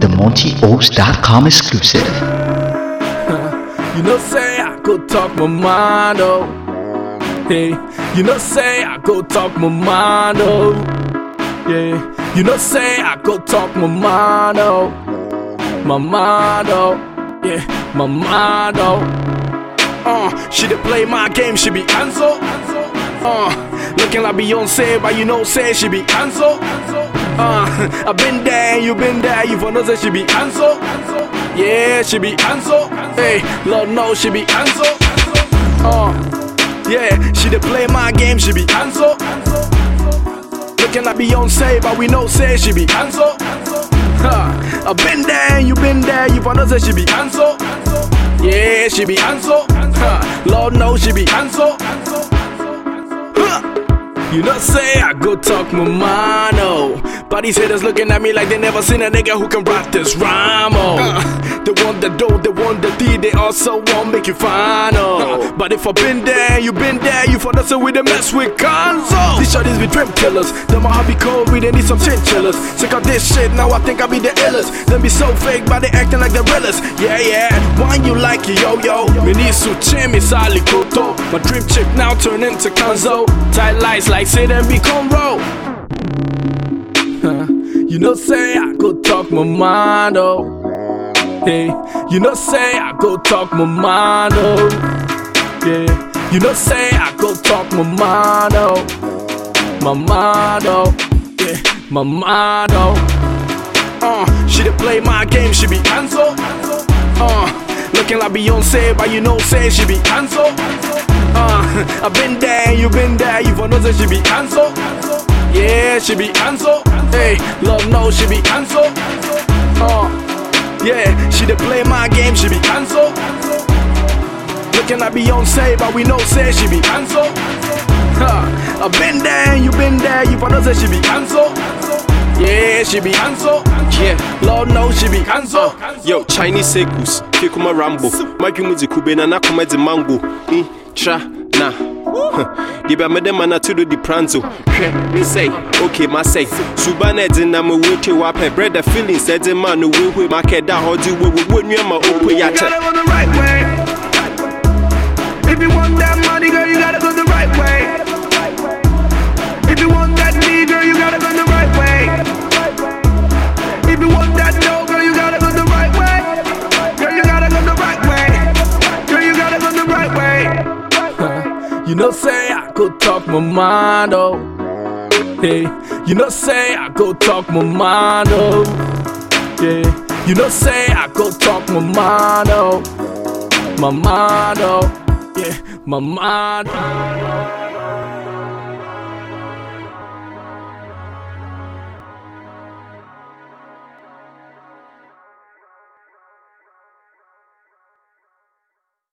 The MontyOaks.com exclusive. You know, say I go talk my mind, oh. Hey, you know, say I go talk my mind, oh. Yeah, you know, say I go talk my mind, oh. My mind, oh. Yeah, my mind, oh. Uh, she dey play my game, she be Anzo. Uh, looking like Beyonce, but you know, say she be Anzo. Uh, I been there, you been there, you for know she be Anzo. Yeah, she be Anzo. Hey, Lord knows she be Anzo. Uh, yeah, she dey play my game, she be Anzo. Looking like Beyonce, but we know say she be Anzo. Huh. I been there, you been there, you for know she be Anzo. Yeah, she be Anzo. Huh. Lord knows she be Anzo. Huh. You know, say I go talk my mind, oh. But these haters looking at me like they never seen a nigga who can rap this rhyme, oh. Uh, they want the dough, they want the D, they also want make you final. oh. But if I been there, you been there, you for us with the mess with Gonzo. These shorties be dream killers, them all be cold, we they need some chinchillas. Check out this shit, now I think I be the illest. Them be so fake, but they acting like the realest. Yeah, yeah, why you like it, yo, yo? Me need su chimi sali koto. My dream chick now turn into Gonzo. Tight lights like say them be cornrow. You know, say I go talk my mind, oh. Hey, you know, say I go talk my mind, oh. Yeah, you know, say I go talk my mind, oh. My mind, oh. Yeah, my mind, oh. Uh, she dey play my game, she be Anzo. Uh, looking like Beyonce, but you know, say she be Anzo. Uh, I been there, you been there, you for know say she be Anzo. Yeah, she be Anzo. Hey, love knows she be Anzo. Uh, yeah, she dey play my game, she be Anzo. Looking like Beyonce, but we know say she be Anzo. Huh. I been there, you been there, you know say she be Anzo. Yeah, she be Anzo. Yeah. Lord knows she be Anzo. Yo, Chinese sekus, Kikuma Rambo, Mike Muzi Kube na Nakuma de Mango, ni tra Diba mede mana to do the pranzo. Hwɛ me say, okay ma say. Suba na ɛdze na me wote wapɛ. Brother feelings ɛdze ma no wewe ma kɛda hɔ de wewe wo nua ma know, say I go talk my mind, oh. Hey, you know, say I go talk my mind, oh. Yeah, you know, say I go talk my mind, oh. My mind, oh. Yeah, my mind.